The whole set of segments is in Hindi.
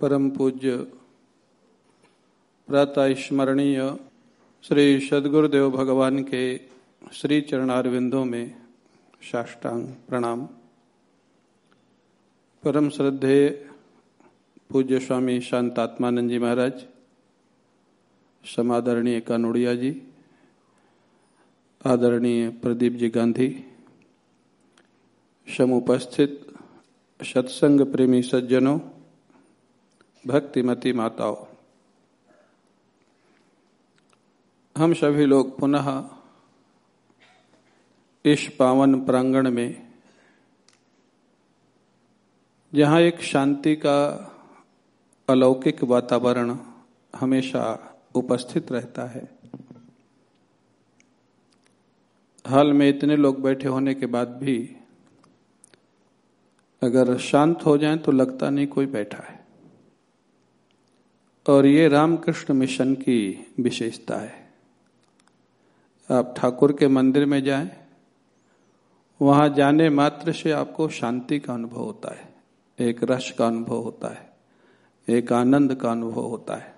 परम पूज्य प्रातः स्मरणीय श्री सदगुरुदेव भगवान के श्री चरणारविंदों में साष्टांग प्रणाम। परम श्रद्धे पूज्य स्वामी शांतात्मानंद जी महाराज, समादरणीय कानोड़िया जी, आदरणीय प्रदीप जी गांधी, समुपस्थित सत्संग प्रेमी सज्जनों भक्तिमती माताओं। हम सभी लोग पुनः इस पावन प्रांगण में, जहाँ एक शांति का अलौकिक वातावरण हमेशा उपस्थित रहता है। हाल में इतने लोग बैठे होने के बाद भी अगर शांत हो जाए तो लगता नहीं कोई बैठा है। और ये रामकृष्ण मिशन की विशेषता है। आप ठाकुर के मंदिर में जाएँ, वहाँ जाने मात्र से आपको शांति का अनुभव होता है, एक रस का अनुभव होता है, एक आनंद का अनुभव होता है।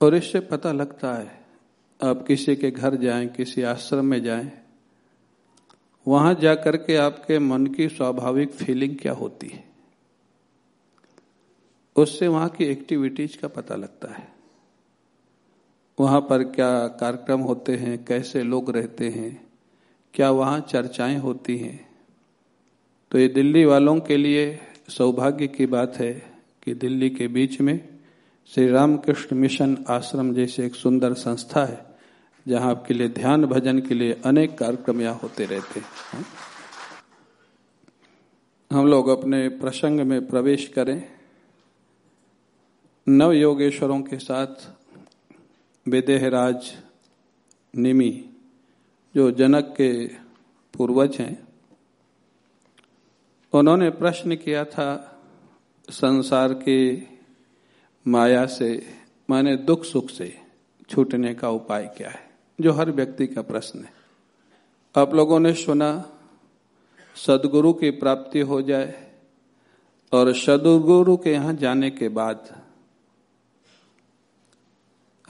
और इससे पता लगता है, आप किसी के घर जाएँ, किसी आश्रम में जाएँ, वहाँ जाकर के आपके मन की स्वाभाविक फीलिंग क्या होती है? उससे वहाँ की एक्टिविटीज़ का पता लगता है। वहाँ पर क्या कार्यक्रम होते हैं, कैसे लोग रहते हैं, क्या वहाँ चर्चाएँ होती हैं। तो ये दिल्ली वालों के लिए सौभाग्य की बात है कि दिल्ली के बीच में श्री रामकृष्ण मिशन आश्रम जैसे एक सुंदर संस्था है, जहाँ आपके लिए ध्यान भजन के लिए अनेक कार्यक्रम यहाँ होते रहते हैं। हम लोग अपने प्रसंग में प्रवेश करें। नव योगेश्वरों के साथ विदेहराज निमी, जो जनक के पूर्वज हैं, उन्होंने प्रश्न किया था संसार के माया से, माने दुख सुख से छूटने का उपाय क्या है, जो हर व्यक्ति का प्रश्न है। आप लोगों ने सुना, सदगुरु की प्राप्ति हो जाए, और सदगुरु के यहाँ जाने के बाद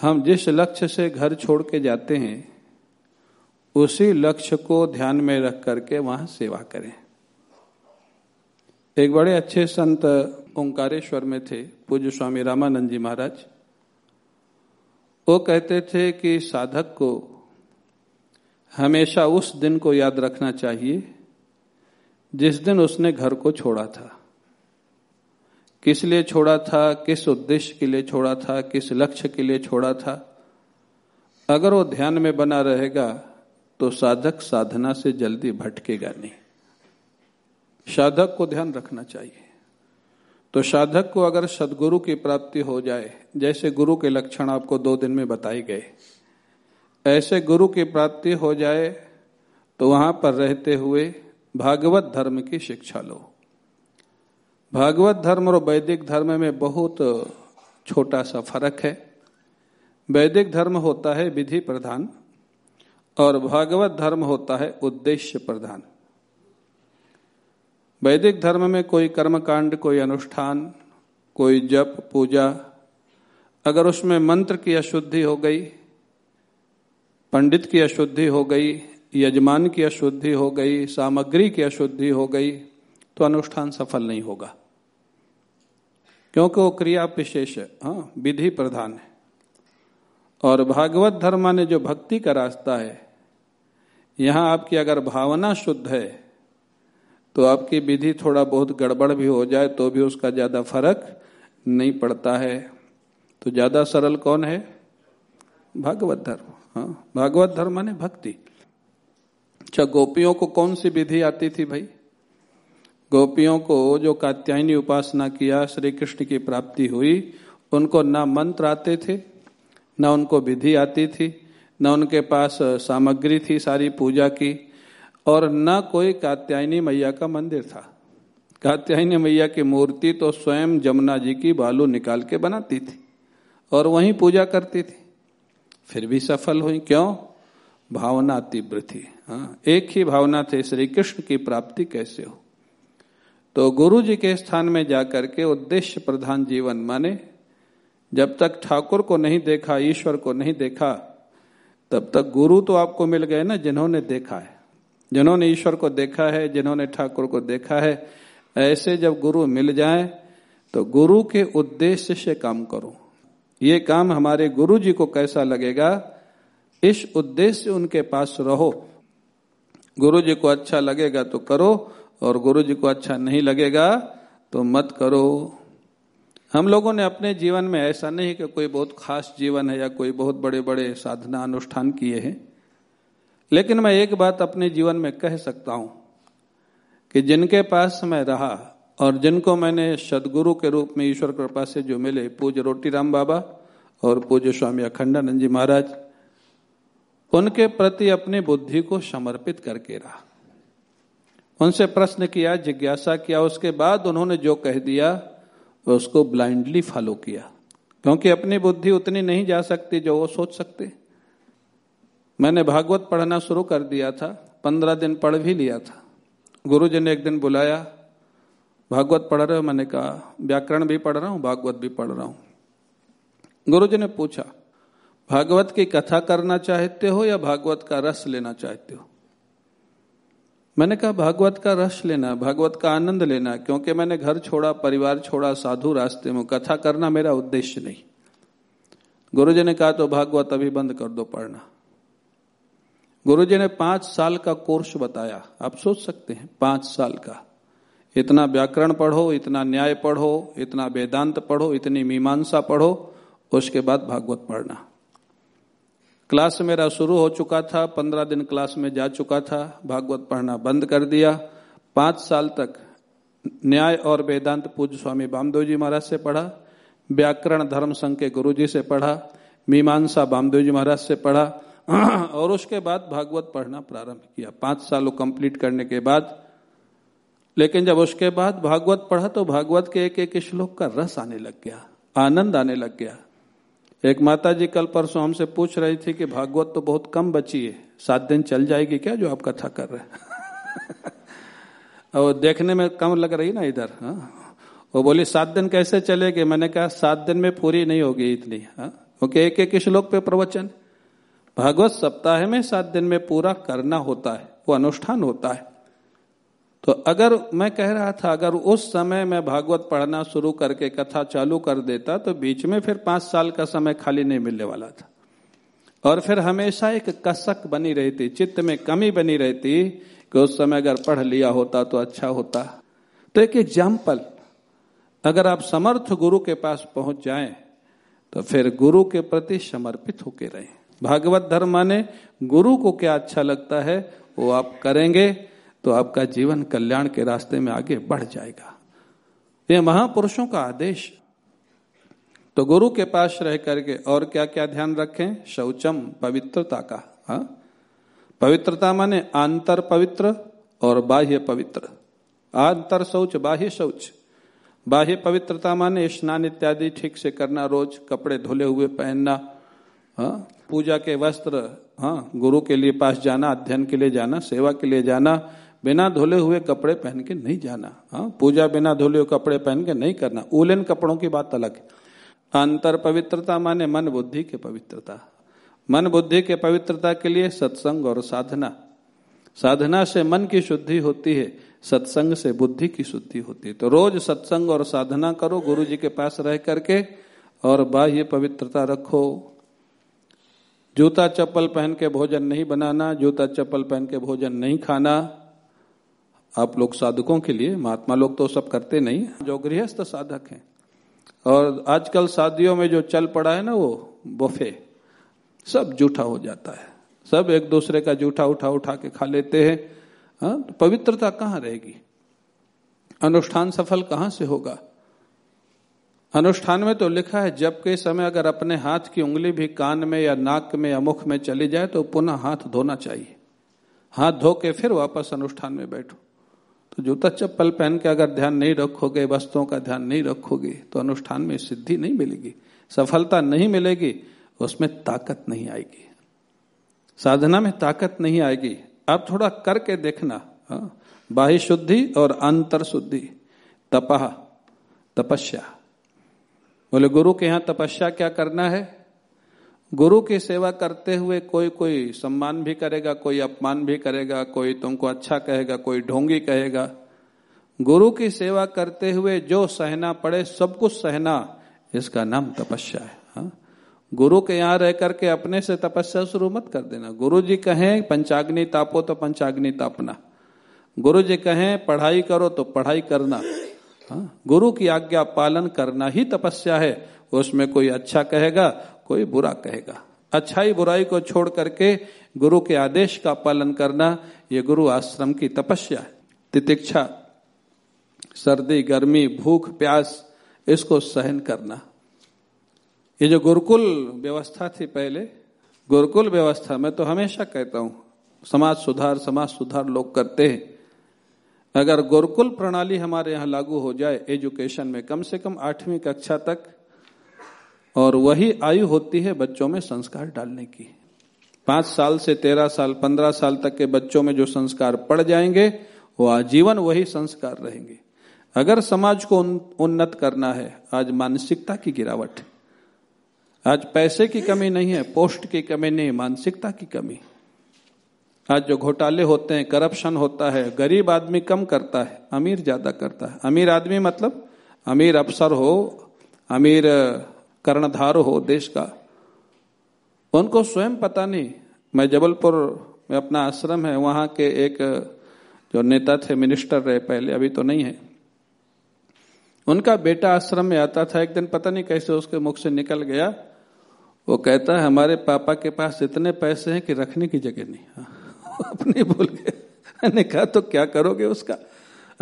हम जिस लक्ष्य से घर छोड़ के जाते हैं, उसी लक्ष्य को ध्यान में रख करके वहाँ सेवा करें। एक बड़े अच्छे संत ओंकारेश्वर में थे, पूज्य स्वामी रामानंद जी महाराज। वो कहते थे कि साधक को हमेशा उस दिन को याद रखना चाहिए जिस दिन उसने घर को छोड़ा था। किस लिए छोड़ा था, किस उद्देश्य के लिए छोड़ा था, किस लक्ष्य के लिए छोड़ा था? अगर वो ध्यान में बना रहेगा तो साधक साधना से जल्दी भटकेगा नहीं। साधक को ध्यान रखना चाहिए। तो साधक को अगर सदगुरु की प्राप्ति हो जाए, जैसे गुरु के लक्षण आपको दो दिन में बताए गए, ऐसे गुरु की प्राप्ति हो जाए तो वहाँ पर रहते हुए भागवत धर्म की शिक्षा लो। भागवत धर्म और वैदिक धर्म में बहुत छोटा सा फ़र्क है। वैदिक धर्म होता है विधि प्रधान और भागवत धर्म होता है उद्देश्य प्रधान। वैदिक धर्म में कोई कर्मकांड, कोई अनुष्ठान, कोई जप, पूजा, अगर उसमें मंत्र की अशुद्धि हो गई, पंडित की अशुद्धि हो गई, यजमान की अशुद्धि हो गई, सामग्री की अशुद्धि हो गई तो अनुष्ठान सफल नहीं होगा। क्योंकि वो क्रिया विशेष है हाँ विधि प्रधान है। और भागवत धर्म ने जो भक्ति का रास्ता है, यहाँ आपकी अगर भावना शुद्ध है तो आपकी विधि थोड़ा बहुत गड़बड़ भी हो जाए तो भी उसका ज़्यादा फ़र्क नहीं पड़ता है। तो ज़्यादा सरल कौन है? भागवत धर्म हाँ भागवत धर्म माने भक्ति। अच्छा गोपियों को कौन सी विधि आती थी भाई? गोपियों को जो कात्यायनी उपासना किया श्री कृष्ण की प्राप्ति हुई, उनको ना मंत्र आते थे, न उनको विधि आती थी, न उनके पास सामग्री थी सारी पूजा की, और न कोई कात्यायनी मैया का मंदिर था। कात्यायनी मैया की मूर्ति तो स्वयं जमुना जी की बालू निकाल के बनाती थी और वहीं पूजा करती थी। फिर भी सफल हुई। क्यों? भावना तीव्र थी। हाँ एक ही भावना थे श्री कृष्ण की प्राप्ति कैसे हो? तो गुरु जी के स्थान में जाकर के उद्देश्य प्रधान जीवन माने। जब तक ठाकुर को नहीं देखा, ईश्वर को नहीं देखा, तब तक गुरु तो आपको मिल गए ना जिन्होंने देखा है। जिन्होंने ईश्वर को देखा है, जिन्होंने ठाकुर को देखा है, ऐसे जब गुरु मिल जाए तो गुरु के उद्देश्य से काम करो। ये काम हमारे गुरु जी को कैसा लगेगा? इस उद्देश्य उनके पास रहो। गुरु जी को अच्छा लगेगा तो करो और गुरु जी को अच्छा नहीं लगेगा तो मत करो। हम लोगों ने अपने जीवन में ऐसा नहीं कि कोई बहुत खास जीवन है या कोई बहुत बड़े बड़े साधना अनुष्ठान किए हैं। लेकिन मैं एक बात अपने जीवन में कह सकता हूँ कि जिनके पास मैं रहा और जिनको मैंने सदगुरु के रूप में ईश्वर कृपा से जो मिले, पूज्य रोटी राम बाबा और पूज्य स्वामी अखंडानंद जी महाराज, उनके प्रति अपनी बुद्धि को समर्पित करके रहा। उनसे प्रश्न किया, जिज्ञासा किया, उसके बाद उन्होंने जो कह दिया, उसको ब्लाइंडली फॉलो किया। क्योंकि अपनी बुद्धि उतनी नहीं जा सकती जो वो सोच सकते। मैंने भागवत पढ़ना शुरू कर दिया था, पंद्रह दिन पढ़ भी लिया था। गुरु ने एक दिन बुलाया, भागवत पढ़ रहे हो? मैंने कहा, व्याकरण भी पढ़ रहा हूँ, भागवत भी पढ़ रहा हूँ। गुरु जी ने पूछा, भागवत की कथा करना चाहते हो या भागवत का रस लेना चाहते हो? मैंने कहा, भागवत का रस लेना, भागवत का आनंद लेना, क्योंकि मैंने घर छोड़ा, परिवार छोड़ा, साधु रास्ते में कथा करना मेरा उद्देश्य नहीं। गुरु जी ने कहा तो भागवत अभी बंद कर दो पढ़ना। गुरु जी ने पाँच साल का कोर्स बताया। आप सोच सकते हैं, पाँच साल का। इतना व्याकरण पढ़ो, इतना न्याय पढ़ो, इतना वेदांत पढ़ो, इतनी मीमांसा पढ़ो, उसके बाद भागवत पढ़ना। क्लास मेरा शुरू हो चुका था, पंद्रह दिन क्लास में जा चुका था, भागवत पढ़ना बंद कर दिया। पाँच साल तक न्याय और वेदांत पूज्य स्वामी बामदेव जी महाराज से पढ़ा, व्याकरण धर्म संघ के गुरु जी से पढ़ा, मीमांसा बामदेव जी महाराज से पढ़ा, और उसके बाद भागवत पढ़ना प्रारंभ किया। पाँच सालों कंप्लीट करने के बाद, लेकिन जब उसके बाद भागवत पढ़ा तो भागवत के एक एक श्लोक का रस आने लग गया, आनंद आने लग गया। एक माता जी कल परसों हमसे पूछ रही थी कि भागवत तो बहुत कम बची है, सात दिन चल जाएगी क्या जो आप कथा कर रहे हैं? और देखने में कम लग रही ना इधर हाँ? वो बोली, सात दिन कैसे चलेगी? मैंने कहा, सात दिन में पूरी नहीं होगी इतनी हाँ? क्योंकि एक एक श्लोक पे प्रवचन। भागवत सप्ताह में सात दिन में पूरा करना होता है, वो अनुष्ठान होता है। तो अगर मैं कह रहा था, अगर उस समय मैं भागवत पढ़ना शुरू करके कथा चालू कर देता तो बीच में फिर पाँच साल का समय खाली नहीं मिलने वाला था। और फिर हमेशा एक कसक बनी रहती, चित्त में कमी बनी रहती कि उस समय अगर पढ़ लिया होता तो अच्छा होता। तो एक एग्ज़ाम्पल अगर आप समर्थ गुरु के पास पहुँच जाएँ तो फिर गुरु के प्रति समर्पित होके रहे। भागवत धर्म माने गुरु को क्या अच्छा लगता है, वो आप करेंगे तो आपका जीवन कल्याण के रास्ते में आगे बढ़ जाएगा। यह महापुरुषों का आदेश। तो गुरु के पास रह करके और क्या क्या ध्यान रखें? शौचम पवित्रता का, हा? पवित्रता माने आंतर पवित्र और बाह्य पवित्र। आंतर शौच, बाह्य शौच। बाह्य पवित्रता माने स्नान इत्यादि ठीक से करना, रोज कपड़े धुले हुए पहनना, हा? पूजा के वस्त्र हाँ? गुरु के लिए पास जाना, अध्ययन के लिए जाना, सेवा के लिए जाना बिना धोले हुए कपड़े पहन के नहीं जाना। हाँ पूजा बिना धोले हुए कपड़े पहन के नहीं करना। उलन कपड़ों की बात अलग है। अंतर पवित्रता माने मन बुद्धि के पवित्रता। मन बुद्धि के पवित्रता के लिए सत्संग और साधना। साधना से मन की शुद्धि होती है, सत्संग से बुद्धि की शुद्धि होती है। तो रोज सत्संग और साधना करो गुरु जी के पास रह करके, और बाह्य पवित्रता रखो। जूता चप्पल पहन के भोजन नहीं बनाना, जूता चप्पल पहन के भोजन नहीं खाना। आप लोग साधकों के लिए, महात्मा लोग तो सब करते नहीं, जो गृहस्थ साधक हैं। और आजकल शादियों में जो चल पड़ा है ना वो बफे सब जूठा हो जाता है। सब एक दूसरे का जूठा उठा उठा के खा लेते हैं। हाँ तो पवित्रता कहाँ रहेगी? अनुष्ठान सफल कहाँ से होगा? अनुष्ठान में तो लिखा है, जब के समय अगर अपने हाथ की उंगली भी कान में या नाक में या मुख में चली जाए तो पुनः हाथ धोना चाहिए। हाथ धो के फिर वापस अनुष्ठान में बैठो। तो जूता चप्पल पहन के अगर ध्यान नहीं रखोगे, वस्तुओं का ध्यान नहीं रखोगे तो अनुष्ठान में सिद्धि नहीं मिलेगी। सफलता नहीं मिलेगी, उसमें ताकत नहीं आएगी। साधना में ताकत नहीं आएगी। आप थोड़ा करके देखना हाँ? बाह्य शुद्धि और अंतर शुद्धि। तपह तपस्या। बोले, गुरु के यहाँ तपस्या क्या करना है? गुरु की सेवा करते हुए कोई कोई सम्मान भी करेगा, कोई अपमान भी करेगा, कोई तुमको अच्छा कहेगा, कोई ढोंगी कहेगा गुरु की सेवा करते हुए जो सहना पड़े, सब कुछ सहना, इसका नाम तपस्या है, हा? गुरु के यहाँ रह करके अपने से तपस्या शुरू मत कर देना गुरु जी कहें, पंचाग्नि तापो तो पंचाग्नि तापना गुरु जी कहें, पढ़ाई करो तो पढ़ाई करना हा? गुरु की आज्ञा पालन करना ही तपस्या है उसमें कोई अच्छा कहेगा कोई बुरा कहेगा। अच्छाई बुराई को छोड़ करके गुरु के आदेश का पालन करना, ये गुरु आश्रम की तपस्या है। तितिक्षा, सर्दी, गर्मी, भूख, प्यास, इसको सहन करना। ये जो गुरुकुल व्यवस्था थी पहले, गुरुकुल व्यवस्था, में तो हमेशा कहता हूँ, समाज सुधार समाज सुधार लोग करते हैं। अगर गुरुकुल प्रणाली हमारे यहाँ लागू हो जाए एजुकेशन में कम से कम आठवीं कक्षा तक और वही आयु होती है बच्चों में संस्कार डालने की। पाँच साल से तेरह साल, पंद्रह साल तक के बच्चों में जो संस्कार पड़ जाएँगे, वो आजीवन वही संस्कार रहेंगे। अगर समाज को उन्नत करना है, आज मानसिकता की गिरावट। आज पैसे की कमी नहीं है, पोस्ट की कमी नहीं, मानसिकता की कमी। आज जो घोटाले होते हैं, करप्शन होता है, गरीब आदमी कम करता है, अमीर ज़्यादा करता है। अमीर आदमी मतलब अमीर अफसर हो, अमीर कर्णधार हो देश का। उनको स्वयं पता नहीं। मैं जबलपुर में अपना आश्रम है, वहाँ के एक, जो नेता थे मिनिस्टर रहे पहले, अभी तो नहीं है। उनका बेटा आश्रम में आता था, एक दिन पता नहीं कैसे उसके मुख से निकल गया। वो कहता है, हमारे पापा के पास इतने पैसे हैं कि रखने की जगह नहीं। अपने बोल मैंने कहा तो क्या करोगे उसका?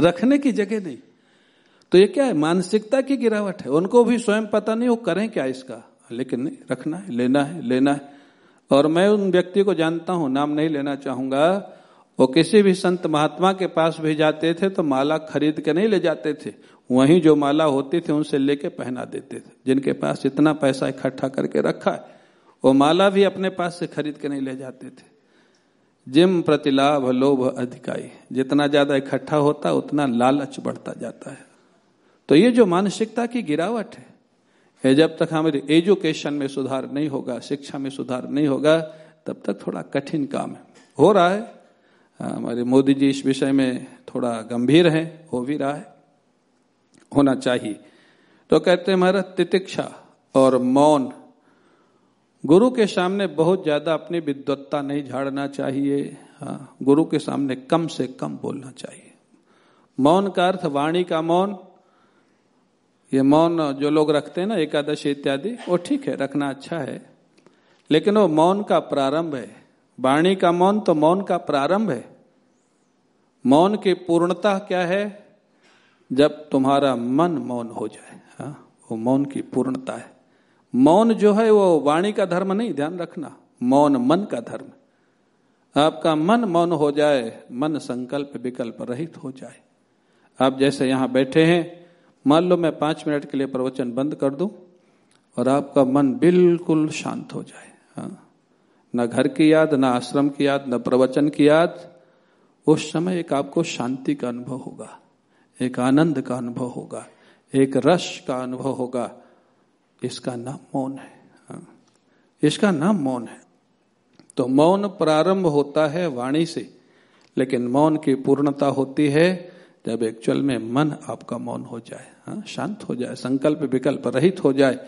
रखने की जगह नहीं। तो ये क्या है? मानसिकता की गिरावट है। उनको भी स्वयं पता नहीं वो करें क्या इसका। लेकिन नहीं, रखना है, लेना है लेना है। और मैं उन व्यक्ति को जानता हूँ, नाम नहीं लेना चाहूँगा। वो किसी भी संत महात्मा के पास भी जाते थे तो माला खरीद के नहीं ले जाते थे। वहीं जो माला होती थी उनसे लेके पहना देते थे। जिनके पास इतना पैसा इकट्ठा करके रखा है, वो माला भी अपने पास से खरीद के नहीं ले जाते थे। जिम प्रतिलाभ लोभ अधिकाई जितना ज़्यादा इकट्ठा होता, उतना लालच बढ़ता जाता है। तो ये जो मानसिकता की गिरावट है, ये जब तक हमारे एजुकेशन में सुधार नहीं होगा, शिक्षा में सुधार नहीं होगा, तब तक थोड़ा कठिन काम है। हो रहा है। हमारे मोदी जी इस विषय में थोड़ा गंभीर है, हो भी रहा है। होना चाहिए। तो कहते हैं महाराज तितिक्षा और मौन, गुरु के सामने बहुत ज़्यादा अपनी विद्वत्ता नहीं झाड़ना चाहिए। हाँ गुरु के सामने कम से कम बोलना चाहिए। मौन का अर्थ वाणी का मौन ये मौन जो लोग रखते हैं ना, एकादशी इत्यादि, वो ठीक है, रखना अच्छा है। लेकिन वो मौन का प्रारंभ है। वाणी का मौन तो मौन का प्रारंभ है। मौन की पूर्णता क्या है? जब तुम्हारा मन मौन हो जाए, हा? वो मौन की पूर्णता है। मौन जो है, वो वाणी का धर्म नहीं, ध्यान रखना। मौन मन का धर्म। आपका मन मौन हो जाए, मन संकल्प विकल्प रहित हो जाए। आप जैसे यहाँ बैठे हैं मान लो मैं पाँच मिनट के लिए प्रवचन बंद कर दूँ और आपका मन बिल्कुल शांत हो जाए हाँ। न घर की याद, न आश्रम की याद, न प्रवचन की याद, उस समय एक आपको शांति का अनुभव होगा, एक आनंद का अनुभव होगा, एक रस का अनुभव होगा। इसका नाम मौन है हाँ। इसका नाम मौन है। तो मौन प्रारंभ होता है वाणी से, लेकिन मौन की पूर्णता होती है जब एक्चुअल में मन आपका मौन हो जाए हाँ शांत हो जाए, संकल्प विकल्प रहित हो जाए,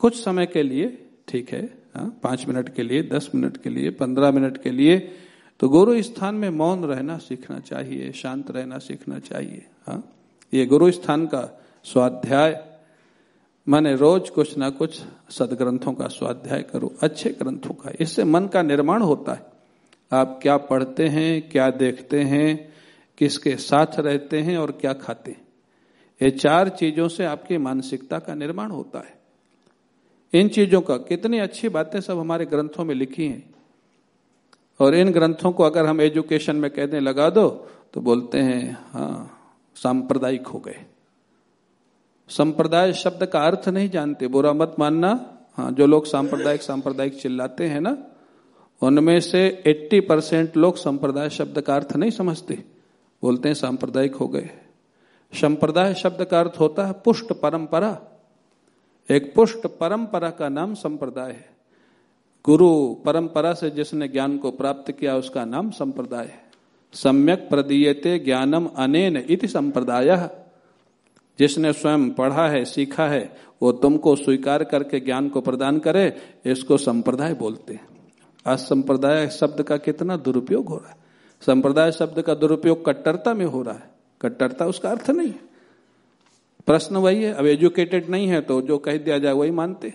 कुछ समय के लिए ठीक है हाँ पाँच मिनट के लिए, दस मिनट के लिए, पंद्रह मिनट के लिए तो गुरु स्थान में मौन रहना सीखना चाहिए, शांत रहना सीखना चाहिए हाँ। ये गुरु स्थान का स्वाध्याय, माने रोज कुछ ना कुछ सदग्रंथों का स्वाध्याय करो, अच्छे ग्रंथों का, इससे मन का निर्माण होता है। आप क्या पढ़ते हैं, क्या देखते हैं किसके साथ रहते हैं और क्या खाते हैं। ये चार चीज़ों से आपकी मानसिकता का निर्माण होता है। इन चीज़ों का कितनी अच्छी बातें सब हमारे ग्रंथों में लिखी हैं। और इन ग्रंथों को अगर हम एजुकेशन में कहने लगा दो तो बोलते हैं हाँ सांप्रदायिक हो गए। संप्रदाय शब्द का अर्थ नहीं जानते, बुरा मत मानना। हाँ जो लोग सांप्रदायिक सांप्रदायिक चिल्लाते हैं ना, उनमें से 80 परसेंट लोग संप्रदाय शब्द का अर्थ नहीं समझते। बोलते हैं सांप्रदायिक हो गए। संप्रदाय शब्द का अर्थ होता है पुष्ट परंपरा। एक पुष्ट परंपरा का नाम संप्रदाय है। गुरु परंपरा से जिसने ज्ञान को प्राप्त किया, उसका नाम संप्रदाय है। सम्यक प्रदीयते ज्ञानम अनेन इति संप्रदाय। जिसने स्वयं पढ़ा है, सीखा है, वो तुमको स्वीकार करके ज्ञान को प्रदान करे, इसको संप्रदाय बोलते हैं। आज संप्रदाय शब्द का कितना दुरुपयोग हो रहा है। संप्रदाय शब्द का दुरुपयोग कट्टरता में हो रहा है। कट्टरता उसका अर्थ नहीं है। प्रश्न वही है, अब एजुकेटेड नहीं है तो जो कह दिया जाए वही मानते।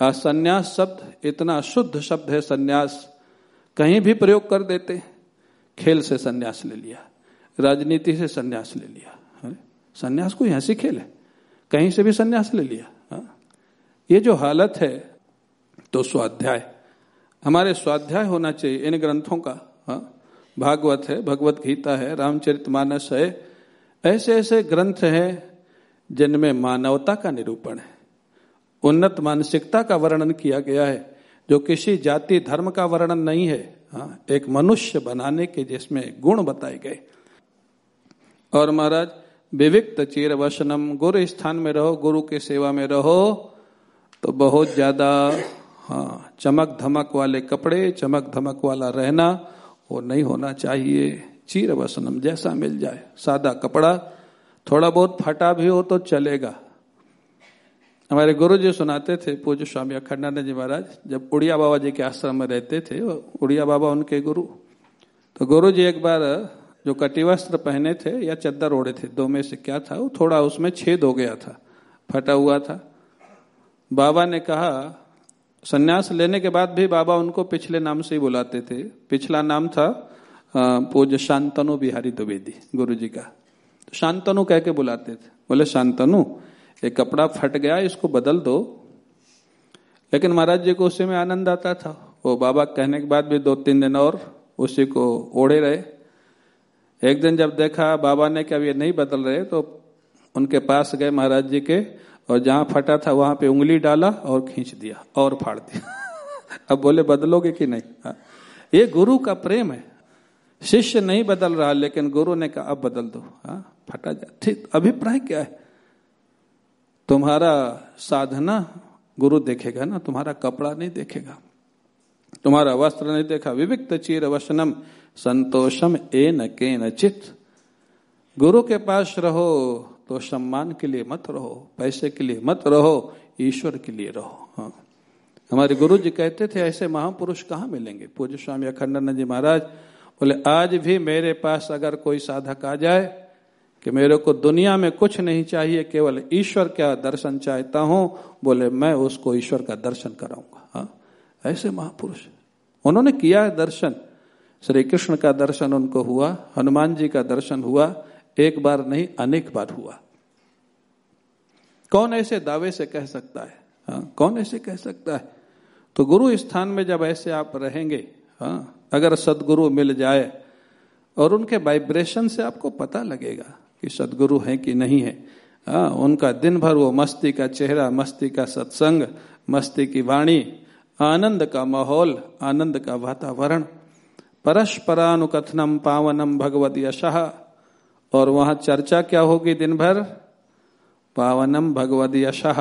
संन्यास शब्द इतना शुद्ध शब्द है, संन्यास कहीं भी प्रयोग कर देते। खेल से संन्यास ले लिया, राजनीति से संन्यास ले लिया संन्यास कोई ऐसी खेल है, कहीं से भी संन्यास ले लिया ये जो हालत है तो स्वाध्याय, हमारे स्वाध्याय होना चाहिए इन ग्रंथों का, हा? भागवत है, भगवत गीता है, रामचरित मानस है ऐसे ऐसे ग्रंथ हैं जिनमें मानवता का निरूपण है। उन्नत मानसिकता का वर्णन किया गया है, जो किसी जाति धर्म का वर्णन नहीं है हाँ एक मनुष्य बनाने के जिसमें गुण बताए गए। और महाराज, विविक्त चीर वसनम गुरु स्थान में रहो, गुरु की सेवा में रहो तो बहुत ज़्यादा हाँ चमक धमक वाले कपड़े चमक धमक वाला रहना वो नहीं होना चाहिए। चीर वसनम, जैसा मिल जाए। सादा कपड़ा, थोड़ा बहुत फटा भी हो तो चलेगा। हमारे गुरु जी सुनाते थे, पूज्य स्वामी अखंडानंद जी महाराज, जब उड़िया बाबा जी के आश्रम में रहते थे उड़िया बाबा उनके गुरु। तो गुरु जी एक बार जो कटी वस्त्र पहने थे या चद्दर ओढ़े थे, दो में से क्या था, वो थोड़ा उसमें छेद हो गया था, फटा हुआ था। बाबा ने कहा सन्यास लेने के बाद भी बाबा उनको पिछले नाम से ही बुलाते थे। पिछला नाम था पूज्य शांतनु बिहारी द्विवेदी गुरु जी का। तो शांतनु कह के बुलाते थे। बोले, शांतनु, एक कपड़ा फट गया, इसको बदल दो। लेकिन महाराज जी को उसी में आनंद आता था। वो बाबा कहने के बाद भी दो तीन दिन और उसी को ओढ़े रहे। एक दिन जब देखा बाबा ने कि अब ये नहीं बदल रहे तो उनके पास गए महाराज जी के और जहाँ फटा था वहाँ पे उंगली डाला और खींच दिया और फाड़ दिया। अब बोले, बदलोगे कि नहीं? हाँ। ये गुरु का प्रेम है। शिष्य नहीं बदल रहा, लेकिन गुरु ने कहा, अब बदल दो। हाँ फटा जा। ठीक, अभिप्राय क्या है? तुम्हारा साधना गुरु देखेगा ना, तुम्हारा कपड़ा नहीं देखेगा, तुम्हारा वस्त्र नहीं देखा। विविक्त चीर वसनम संतोषम ए न के न चित। गुरु के पास रहो तो सम्मान के लिए मत रहो, पैसे के लिए मत रहो, ईश्वर के लिए रहो। हाँ। हमारे गुरु जी कहते थे, ऐसे महापुरुष कहाँ मिलेंगे? पूज्य स्वामी अखंडानंद जी महाराज बोले, आज भी मेरे पास अगर कोई साधक आ जाए कि मेरे को दुनिया में कुछ नहीं चाहिए, केवल ईश्वर का दर्शन चाहता हूँ, बोले, मैं उसको ईश्वर का दर्शन कराऊँगा। हाँ। ऐसे महापुरुष। उन्होंने किया दर्शन। श्री कृष्ण का दर्शन उनको हुआ, हनुमान जी का दर्शन हुआ एक बार नहीं अनेक बार हुआ। कौन ऐसे दावे से कह सकता है? हाँ कौन ऐसे कह सकता है? तो गुरु स्थान में जब ऐसे आप रहेंगे हाँ अगर सदगुरु मिल जाए और उनके वाइब्रेशन से आपको पता लगेगा कि सदगुरु है कि नहीं है आ, उनका दिन भर वो मस्ती का चेहरा मस्ती का सत्संग मस्ती की वाणी आनंद का माहौल आनंद का वातावरण परस्परानुकथनम पावनम भगवत यशः। और वहाँ चर्चा क्या होगी दिन भर पावनम भगवत यशः।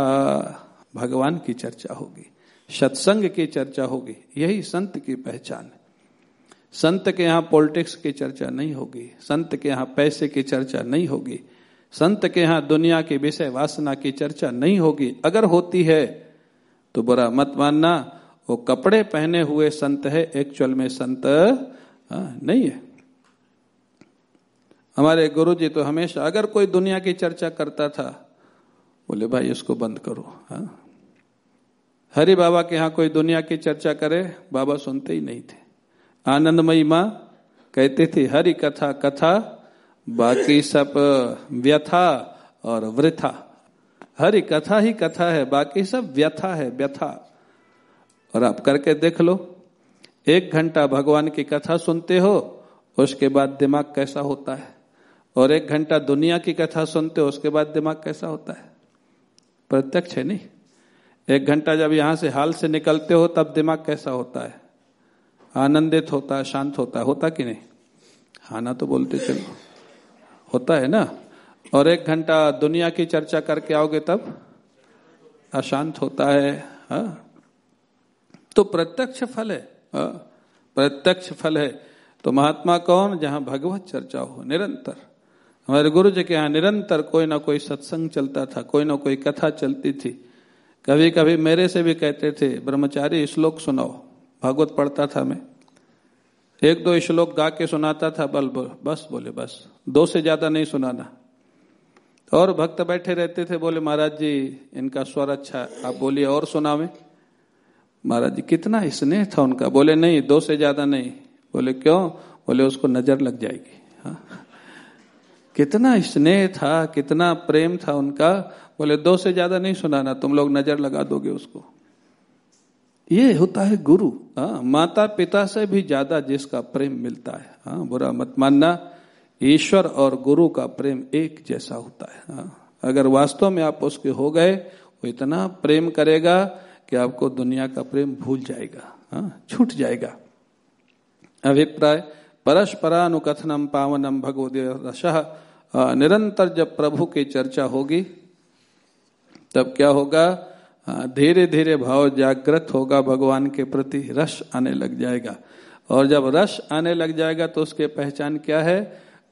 भगवान की चर्चा होगी सत्संग की चर्चा होगी यही संत की पहचान। है संत के यहाँ पॉलिटिक्स की चर्चा नहीं होगी संत के यहाँ पैसे की चर्चा नहीं होगी संत के यहाँ दुनिया के विषय वासना की चर्चा नहीं होगी। अगर होती है तो बुरा मत मानना वो कपड़े पहने हुए संत है एक्चुअल में संत हाँ, नहीं है। हमारे गुरु जी तो हमेशा, अगर कोई दुनिया की चर्चा करता था, बोले, भाई, इसको बंद करो, हा? हरि बाबा के यहाँ कोई दुनिया की चर्चा करे, बाबा सुनते ही नहीं थे। आनंदमयी माँ कहते थे, हरि कथा कथा, बाकी सब व्यथा और वृथा। हरि कथा ही कथा है, बाकी सब व्यथा है, व्यथा। और आप करके देख लो, एक घंटा भगवान की कथा सुनते हो, उसके बाद दिमाग कैसा होता है? और एक घंटा दुनिया की कथा सुनते हो, उसके बाद दिमाग कैसा होता है? प्रत्यक्ष है नहीं? एक घंटा जब यहाँ से हाल से निकलते हो, तब दिमाग कैसा होता है? आनंदित होता है, शांत होता है। होता कि नहीं? हाँ ना तो बोलते चलो। होता है ना? और एक घंटा दुनिया की चर्चा करके आओगे, तब अशांत होता है। हा? तो प्रत्यक्ष फल है। हा? प्रत्यक्ष फल है। तो महात्मा कौन? जहाँ भगवत चर्चा हो, निरंतर। हमारे गुरु जी के यहाँ निरंतर कोई ना कोई सत्संग चलता था, कोई ना कोई कथा चलती थी। कभी कभी मेरे से भी कहते थे, ब्रह्मचारी श्लोक सुनाओ। भागवत पढ़ता था मैं। एक दो श्लोक गा के सुनाता था, बल बस बोले, बस। दो से ज़्यादा नहीं सुनाना। और भक्त बैठे रहते थे, बोले, महाराज जी, इनका स्वर अच्छा आप बोलिए और सुनावे। महाराज जी, कितना स्नेह था उनका। बोले, नहीं, दो से ज़्यादा नहीं। बोले, क्यों? बोले, उसको नज़र लग जाएगी। कितना स्नेह था, कितना प्रेम था उनका। बोले, दो से ज़्यादा नहीं सुनाना, तुम लोग नज़र लगा दोगे उसको। ये होता है गुरु। हाँ माता पिता से भी ज़्यादा जिसका प्रेम मिलता है। हाँ बुरा मत मानना। ईश्वर और गुरु का प्रेम एक जैसा होता है। हाँ अगर वास्तव में आप उसके हो गए, वो इतना प्रेम करेगा कि आपको दुनिया का प्रेम भूल जाएगा। हाँ छूट जाएगा। अभिप्राय परस्परानुकथनम पावनम भगवदश निरंतर जब प्रभु की चर्चा होगी। तब क्या होगा? धीरे धीरे भाव जागृत होगा, भगवान के प्रति रस आने लग जाएगा। और जब रस आने लग जाएगा तो उसके पहचान क्या है?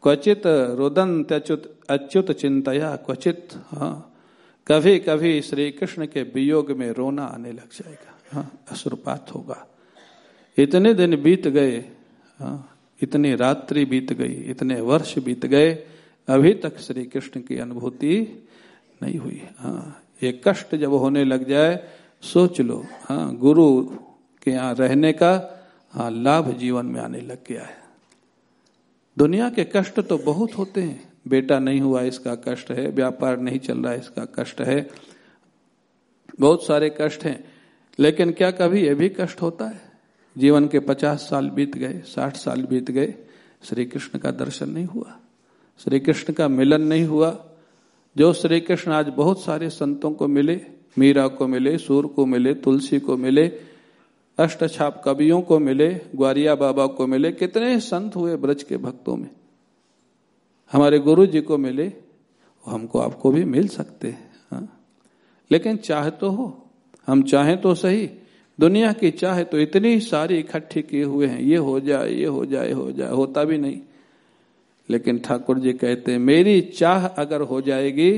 क्वचित रुदन त्यच्युत अच्युत चिंतया क्वचित हाँ कभी कभी श्री कृष्ण के वियोग में रोना आने लग जाएगा। हाँ असुरपात होगा। इतने दिन बीत गए हाँ इतनी रात्रि बीत गई, इतने वर्ष बीत गए, अभी तक श्री कृष्ण की अनुभूति नहीं हुई। हाँ ये कष्ट जब होने लग जाए, सोच लो हाँ गुरु के यहाँ रहने का हाँ लाभ जीवन में आने लग गया है। दुनिया के कष्ट तो बहुत होते हैं। बेटा नहीं हुआ इसका कष्ट है, व्यापार नहीं चल रहा इसका कष्ट है। बहुत सारे कष्ट हैं, लेकिन क्या कभी यह भी कष्ट होता है? जीवन के पचास साल बीत गए, साठ साल बीत गए श्री कृष्ण का दर्शन नहीं हुआ। श्री कृष्ण का मिलन नहीं हुआ। जो श्री कृष्ण आज बहुत सारे संतों को मिले, मीरा को मिले, सूर को मिले, तुलसी को मिले अष्ट छाप कवियों को मिले, ग्वारिया बाबा को मिले, कितने संत हुए ब्रज के भक्तों में। हमारे गुरु जी को मिले हमको आपको भी मिल सकते हैं। हाँ? लेकिन चाहे तो हो, हम चाहें तो सही दुनिया की चाह तो इतनी सारी इकट्ठी किए हुए हैं ये हो जाए ये हो जाए हो जाए होता भी नहीं। लेकिन ठाकुर जी कहते हैं मेरी चाह अगर हो जाएगी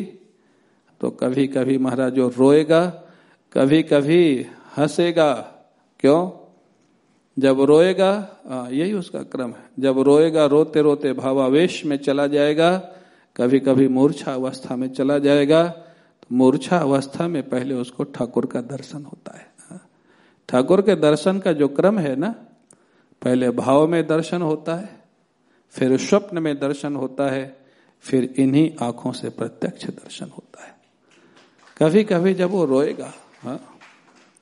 तो कभी कभी महाराज जो रोएगा कभी कभी हंसेगा। क्यों? जब रोएगा आ, यही उसका क्रम है। जब रोएगा रोते रोते भावावेश में चला जाएगा कभी कभी मूर्छा अवस्था में चला जाएगा तो मूर्छा अवस्था में पहले उसको ठाकुर का दर्शन होता है। ठाकुर के दर्शन का जो क्रम है ना, पहले भाव में दर्शन होता है, फिर स्वप्न में दर्शन होता है, फिर इन्हीं आँखों से प्रत्यक्ष दर्शन होता है। कभी कभी जब वो रोएगा हाँ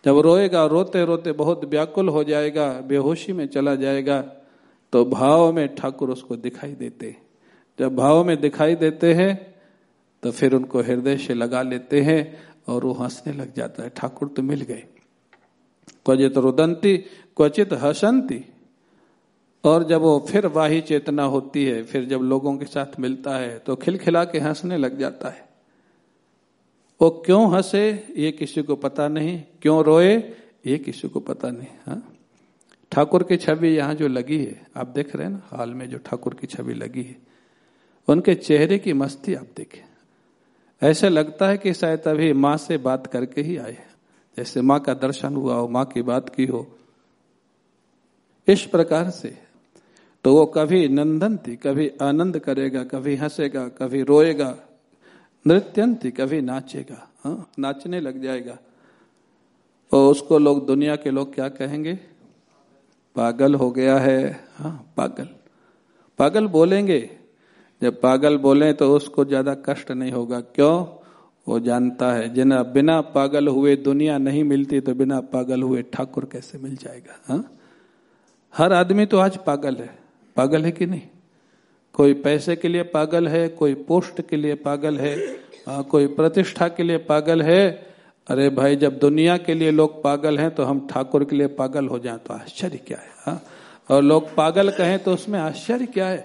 जब रोएगा रोते रोते बहुत व्याकुल हो जाएगा, बेहोशी में चला जाएगा तो भाव में ठाकुर उसको दिखाई देते जब भाव में दिखाई देते हैं तो फिर उनको हृदय से लगा लेते हैं और वो हंसने लग जाता है, ठाकुर तो मिल गए। क्वचित रुदंती, क्वचित हसंती। और जब वो फिर वाही चेतना होती है, फिर जब लोगों के साथ मिलता है तो खिलखिला के हंसने लग जाता है। वो क्यों हंसे, ये किसी को पता नहीं। क्यों रोए, ये किसी को पता नहीं हाँ। ठाकुर की छवि यहाँ जो लगी है, आप देख रहे हैं ना, हाल में जो ठाकुर की छवि लगी है, उनके चेहरे की मस्ती आप देखें। ऐसे लगता है कि शायद अभी माँ से बात करके ही आए जैसे माँ का दर्शन हुआ हो, माँ की बात की हो। इस प्रकार से तो वो कभी नंदन थी कभी आनंद करेगा, कभी हंसेगा, कभी रोएगा, नृत्यंती कभी नाचेगा हाँ नाचने लग जाएगा। और उसको लोग दुनिया के लोग क्या कहेंगे? पागल हो गया है हाँ पागल। पागल बोलेंगे। जब पागल बोले तो उसको ज़्यादा कष्ट नहीं होगा। क्यों? वो जानता है जिना बिना पागल हुए दुनिया नहीं मिलती तो बिना पागल हुए ठाकुर कैसे मिल जाएगा हाँ? हर आदमी तो आज पागल है। पागल है कि नहीं? कोई पैसे के लिए पागल है कोई पोस्ट के लिए पागल है आ, कोई प्रतिष्ठा के लिए पागल है। अरे भाई जब दुनिया के लिए लोग पागल हैं तो हम ठाकुर के लिए पागल हो जाए तो आश्चर्य क्या है हा? और लोग पागल कहें तो उसमें आश्चर्य क्या है?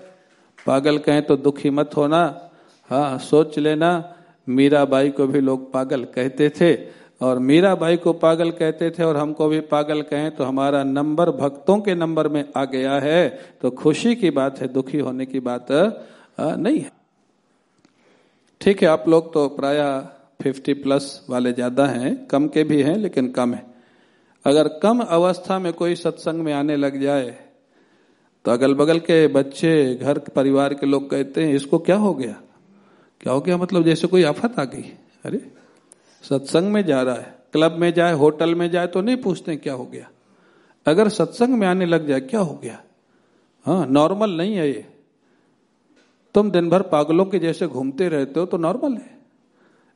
पागल कहें तो दुखी मत होना हाँ सोच लेना मीराबाई को भी लोग पागल कहते थे और मीराबाई को पागल कहते थे और हमको भी पागल कहें तो हमारा नंबर भक्तों के नंबर में आ गया है। तो खुशी की बात है, दुखी होने की बात नहीं है। ठीक है, आप लोग तो प्राय फिफ्टी प्लस वाले ज़्यादा हैं, कम के भी हैं, लेकिन कम है। अगर कम अवस्था में कोई सत्संग में आने लग जाए तो अगल बगल के बच्चे, घर, परिवार के लोग कहते हैं, इसको क्या हो गया? क्या हो गया मतलब? जैसे कोई आफत आ गई। अरे, सत्संग में जा रहा है, क्लब में जाए, होटल में जाए तो नहीं पूछते क्या हो गया। अगर सत्संग में आने लग जाए, क्या हो गया? हाँ नॉर्मल नहीं है ये। तुम दिन भर पागलों के जैसे घूमते रहते हो तो नॉर्मल है।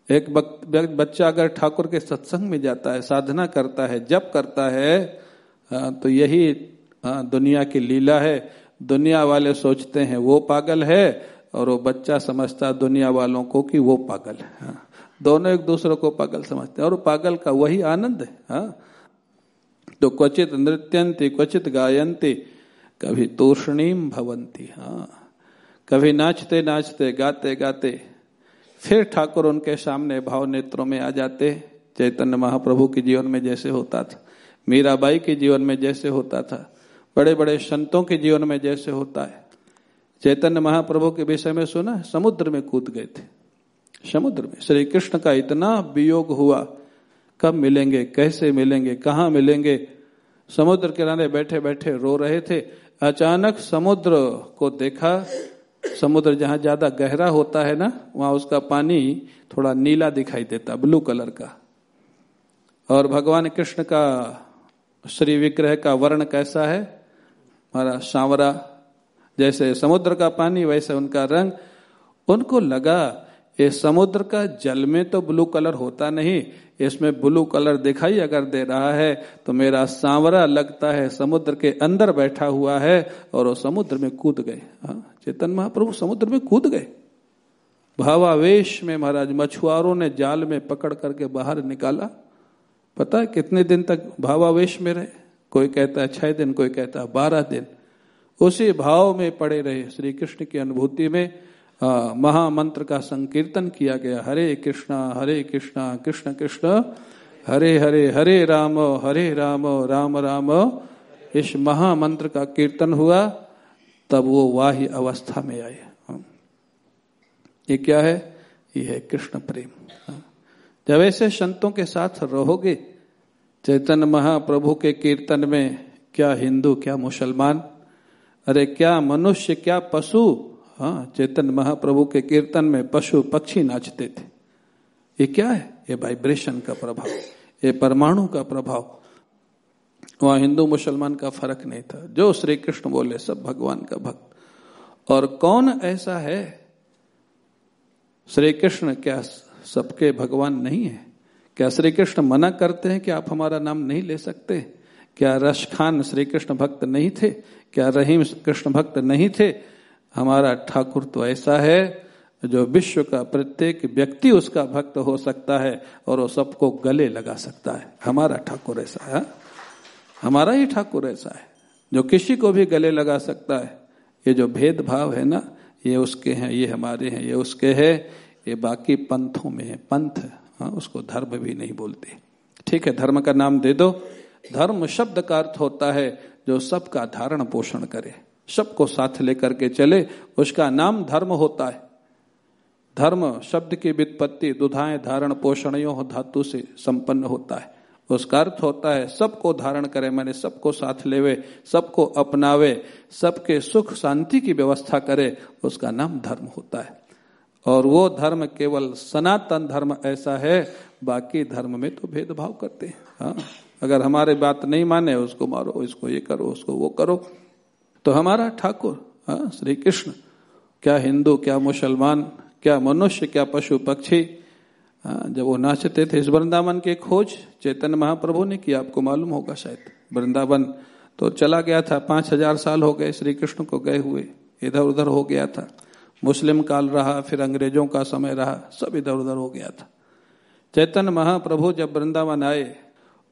एक बच्चा अगर ठाकुर के सत्संग में जाता है, साधना करता है, जप करता है तो यही दुनिया की लीला है। दुनिया वाले सोचते हैं, वो पागल है और वो बच्चा समझता दुनिया वालों को कि वो पागल है हाँ। दोनों एक दूसरे को पागल समझते हैं और पागल का वही आनंद है हाँ। तो क्वचित नृत्यंती, क्वचित गायंती, कभी तूषणीम भवंती हाँ। कभी नाचते नाचते, गाते गाते, फिर ठाकुर उनके सामने भाव नेत्रों में आ जाते। चैतन्य महाप्रभु के जीवन में जैसे होता था, मीराबाई के जीवन में जैसे होता था बड़े बड़े संतों के जीवन में जैसे होता है। चैतन्य महाप्रभु के विषय में सुना, समुद्र में कूद गए थे। समुद्र में, श्री कृष्ण का इतना वियोग हुआ, कब मिलेंगे, कैसे मिलेंगे, कहाँ मिलेंगे? समुद्र किनारे बैठे बैठे रो रहे थे। अचानक समुद्र को देखा, समुद्र जहाँ ज़्यादा गहरा होता है ना, वहाँ उसका पानी थोड़ा नीला दिखाई देता, ब्लू कलर का। और भगवान कृष्ण का श्री विग्रह का वर्ण कैसा है? हमारा सांवरा जैसे समुद्र का पानी, वैसे उनका रंग। उनको लगा, ये समुद्र का जल में तो ब्लू कलर होता नहीं। इसमें ब्लू कलर दिखाई अगर दे रहा है तो मेरा सांवरा लगता है, समुद्र के अंदर बैठा हुआ है और वो समुद्र में कूद गए। हाँ चेतन महाप्रभु समुद्र में कूद गए। भावावेश में महाराज मछुआरों ने जाल में पकड़ करके बाहर निकाला। पता है कितने दिन तक भावावेश में रहे? कोई कहता है छह दिन, कोई कहता है बारह दिन। उसी भाव में पड़े रहे। श्री कृष्ण की अनुभूति में महामंत्र का संकीर्तन किया गया। हरे कृष्णा हरे कृष्णा, कृष्ण कृष्ण, हरे हरे हरे राम हरे राम राम राम। इस महामंत्र का कीर्तन हुआ, तब वो वाह्य अवस्था में आए। ये क्या है? ये है कृष्ण प्रेम। जब ऐसे संतों के साथ रहोगे, चैतन्य महाप्रभु के कीर्तन में, क्या हिंदू, क्या मुसलमान अरे क्या मनुष्य, क्या पशु? हाँ चेतन महाप्रभु के कीर्तन में पशु पक्षी नाचते थे। ये क्या है? ये वाइब्रेशन का प्रभाव। ये परमाणु का प्रभाव। वहाँ हिंदू मुसलमान का फ़र्क नहीं था। जो श्री कृष्ण बोले, सब भगवान का भक्त। और कौन ऐसा है? श्री कृष्ण क्या सबके भगवान नहीं है? क्या श्री कृष्ण मना करते हैं कि आप हमारा नाम नहीं ले सकते? क्या रश खान श्री कृष्ण भक्त नहीं थे? क्या रहीम कृष्ण भक्त नहीं थे? हमारा ठाकुर तो ऐसा है, जो विश्व का प्रत्येक व्यक्ति उसका भक्त हो सकता है और वो सबको गले लगा सकता है। हमारा ठाकुर ऐसा है? हमारा ही ठाकुर ऐसा है, जो किसी को भी गले लगा सकता है। ये जो भेदभाव है ना, ये उसके हैं, ये हमारे हैं, ये उसके है, ये बाकी पंथों में है। पंथ हाँ उसको धर्म भी नहीं बोलते। ठीक है, धर्म का नाम दे दो। धर्म शब्द का अर्थ होता है जो सबका धारण पोषण करे, सबको साथ लेकर के चले, उसका नाम धर्म होता है। धर्म शब्द की वित्पत्ति दुधाएँ धारण पोषणियों धातु से संपन्न होता है। उसका अर्थ होता है, सबको धारण करे, मैंने सबको साथ लेवे, सबको अपनावे, सबके सुख शांति की व्यवस्था करे, उसका नाम धर्म होता है। और वो धर्म केवल सनातन धर्म ऐसा है, बाकी धर्म में तो भेदभाव करते हैं। हाँ। अगर हमारे बात नहीं माने, उसको मारो, इसको ये करो, उसको वो करो। तो हमारा ठाकुर हाँ श्री कृष्ण क्या हिंदू, क्या मुसलमान, क्या मनुष्य, क्या पशु पक्षी हाँ जब वो नाचते थे इस वृंदावन की खोज चैतन्य महाप्रभु ने की आपको मालूम होगा शायद। वृंदावन तो चला गया था, पाँच हज़ार साल हो गए श्री कृष्ण को गए हुए इधर उधर हो गया था। मुस्लिम काल रहा, फिर अंग्रेज़ों का समय रहा, सब इधर उधर हो गया था। चैतन्य महाप्रभु जब वृंदावन आए